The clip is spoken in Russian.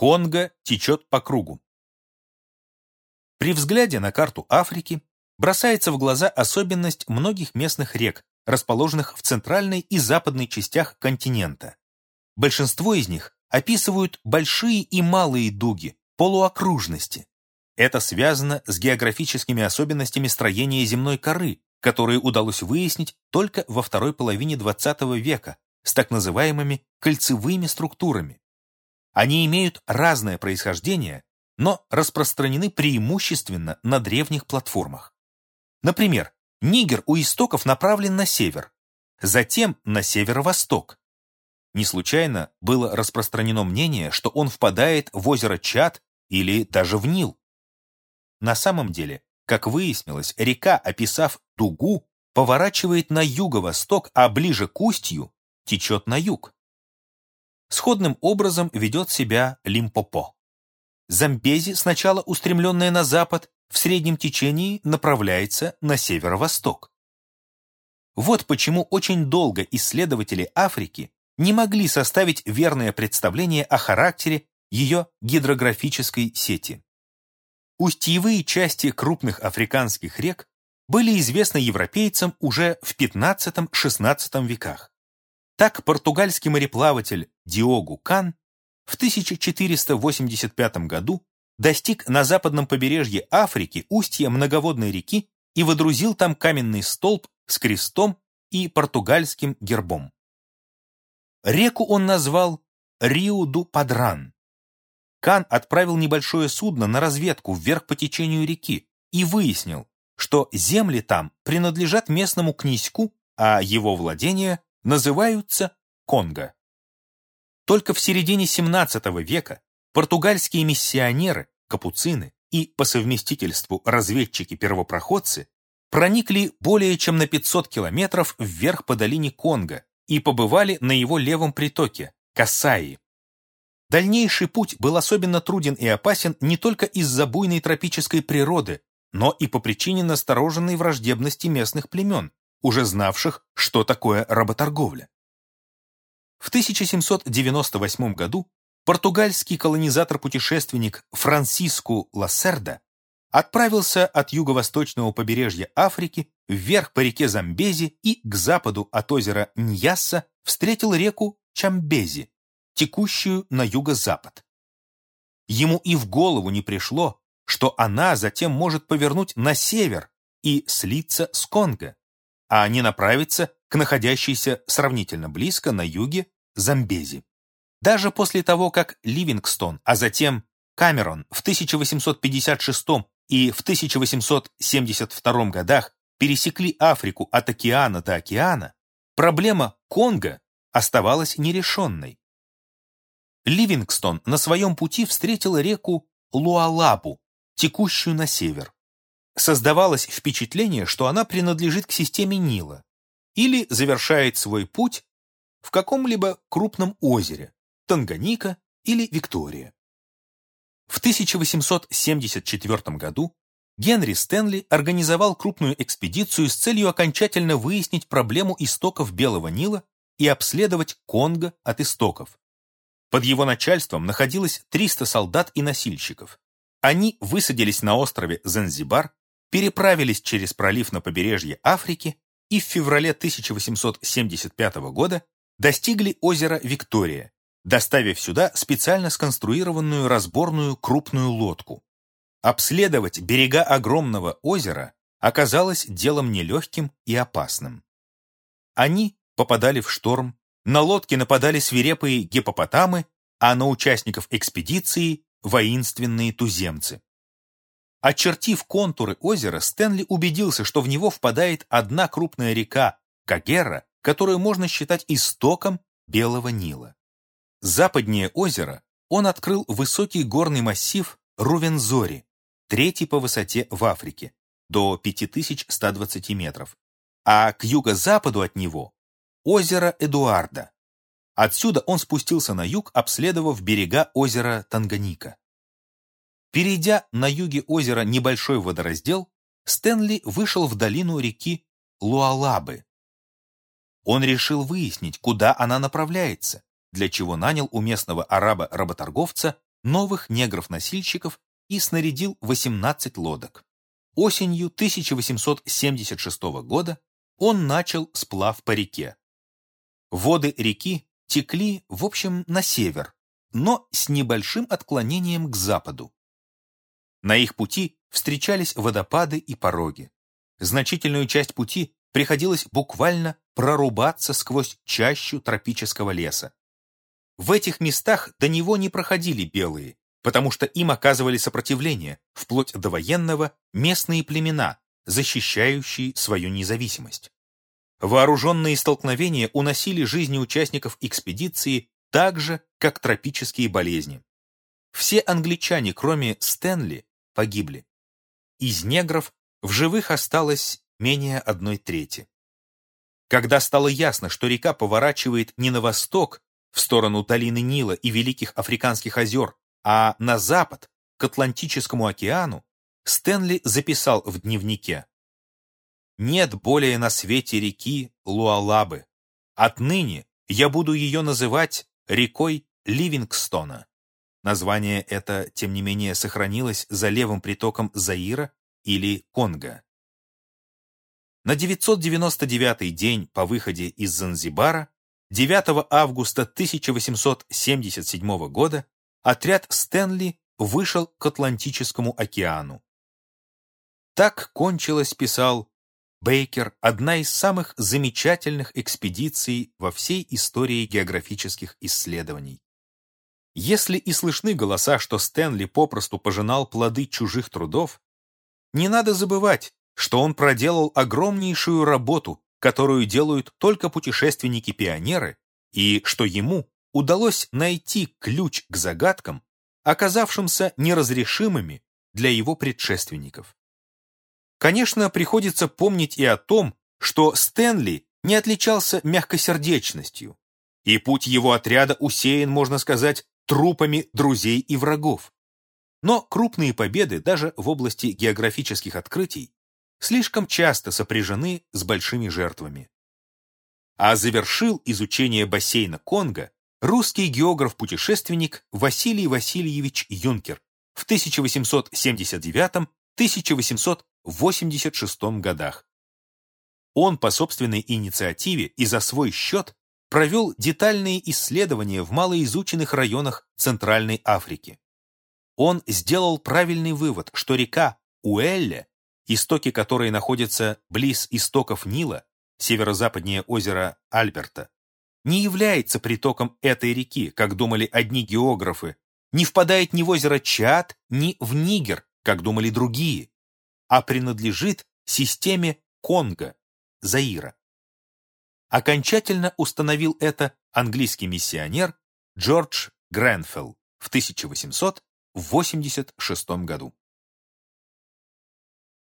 Конго течет по кругу. При взгляде на карту Африки бросается в глаза особенность многих местных рек, расположенных в центральной и западной частях континента. Большинство из них описывают большие и малые дуги, полуокружности. Это связано с географическими особенностями строения земной коры, которые удалось выяснить только во второй половине XX века с так называемыми кольцевыми структурами. Они имеют разное происхождение, но распространены преимущественно на древних платформах. Например, Нигер у истоков направлен на север, затем на северо-восток. Не случайно было распространено мнение, что он впадает в озеро Чад или даже в Нил. На самом деле, как выяснилось, река, описав дугу, поворачивает на юго-восток, а ближе к устью течет на юг. Сходным образом ведет себя Лимпопо. Замбези, сначала устремленная на запад, в среднем течении направляется на северо-восток. Вот почему очень долго исследователи Африки не могли составить верное представление о характере ее гидрографической сети. Устьевые части крупных африканских рек были известны европейцам уже в XV-XVI веках. Так португальский мореплаватель Диогу Кан в 1485 году достиг на западном побережье Африки устья многоводной реки и водрузил там каменный столб с крестом и португальским гербом. Реку он назвал Риу-ду-Падран. Кан отправил небольшое судно на разведку вверх по течению реки и выяснил, что земли там принадлежат местному князьку, а его владения называются Конго. Только в середине XVII века Португальские миссионеры, капуцины и, по совместительству, разведчики-первопроходцы проникли более чем на 500 километров вверх по долине Конго и побывали на его левом притоке, Касаи. Дальнейший путь был особенно труден и опасен не только из-за буйной тропической природы, но и по причине настороженной враждебности местных племен, уже знавших, что такое работорговля. В 1798 году португальский колонизатор-путешественник Франсиску Лассерда отправился от юго-восточного побережья Африки вверх по реке Замбези и к западу от озера Ньясса встретил реку Чамбези, текущую на юго-запад. Ему и в голову не пришло, что она затем может повернуть на север и слиться с Конго, а не направиться к находящейся сравнительно близко на юге Замбези. Даже после того, как Ливингстон, а затем Камерон в 1856 и в 1872 годах пересекли Африку от океана до океана, проблема Конго оставалась нерешенной. Ливингстон на своем пути встретил реку Луалабу, текущую на север. Создавалось впечатление, что она принадлежит к системе Нила или завершает свой путь в каком-либо крупном озере, Танганика или Виктория. В 1874 году Генри Стэнли организовал крупную экспедицию с целью окончательно выяснить проблему истоков Белого Нила и обследовать Конго от истоков. Под его начальством находилось 300 солдат и носильщиков. Они высадились на острове Занзибар, переправились через пролив на побережье Африки и в феврале 1875 года достигли озера Виктория, доставив сюда специально сконструированную разборную крупную лодку. Обследовать берега огромного озера оказалось делом нелегким и опасным. Они попадали в шторм, на лодке нападали свирепые гипопотамы, а на участников экспедиции – воинственные туземцы. Очертив контуры озера, Стэнли убедился, что в него впадает одна крупная река – Кагера, которую можно считать истоком Белого Нила. Западнее озера он открыл высокий горный массив Рувензори, третий по высоте в Африке, до 5120 метров, а к юго-западу от него – озеро Эдуарда. Отсюда он спустился на юг, обследовав берега озера Танганика. Перейдя на юге озера небольшой водораздел, Стэнли вышел в долину реки Луалабы. Он решил выяснить, куда она направляется, для чего нанял у местного араба-работорговца новых негров-носильщиков и снарядил 18 лодок. Осенью 1876 года он начал сплав по реке. Воды реки текли, в общем, на север, но с небольшим отклонением к западу. На их пути встречались водопады и пороги. Значительную часть пути приходилось буквально прорубаться сквозь чащу тропического леса. В этих местах до него не проходили белые, потому что им оказывали сопротивление, вплоть до военного, местные племена, защищающие свою независимость. Вооруженные столкновения уносили жизни участников экспедиции так же, как тропические болезни. Все англичане, кроме Стэнли, погибли. Из негров в живых осталось менее одной трети. Когда стало ясно, что река поворачивает не на восток, в сторону долины Нила и Великих Африканских озер, а на запад, к Атлантическому океану, Стэнли записал в дневнике «Нет более на свете реки Луалабы. Отныне я буду ее называть рекой Ливингстона». Название это, тем не менее, сохранилось за левым притоком Заира или Конго. На 999 день по выходе из Занзибара 9 августа 1877 года отряд Стэнли вышел к Атлантическому океану. Так кончилась, писал Бейкер, одна из самых замечательных экспедиций во всей истории географических исследований. Если и слышны голоса, что Стэнли попросту пожинал плоды чужих трудов, не надо забывать, что он проделал огромнейшую работу, которую делают только путешественники-пионеры, и что ему удалось найти ключ к загадкам, оказавшимся неразрешимыми для его предшественников. Конечно, приходится помнить и о том, что Стэнли не отличался мягкосердечностью, и путь его отряда усеян, можно сказать, трупами друзей и врагов. Но крупные победы даже в области географических открытий слишком часто сопряжены с большими жертвами. А завершил изучение бассейна Конго русский географ-путешественник Василий Васильевич Юнкер в 1879-1886 годах. Он по собственной инициативе и за свой счет провел детальные исследования в малоизученных районах Центральной Африки. Он сделал правильный вывод, что река Уэлле истоки которой находятся близ истоков Нила, северо-западнее озера Альберта, не является притоком этой реки, как думали одни географы, не впадает ни в озеро Чад, ни в Нигер, как думали другие, а принадлежит системе Конго, Заира. Окончательно установил это английский миссионер Джордж Гренфелл в 1886 году.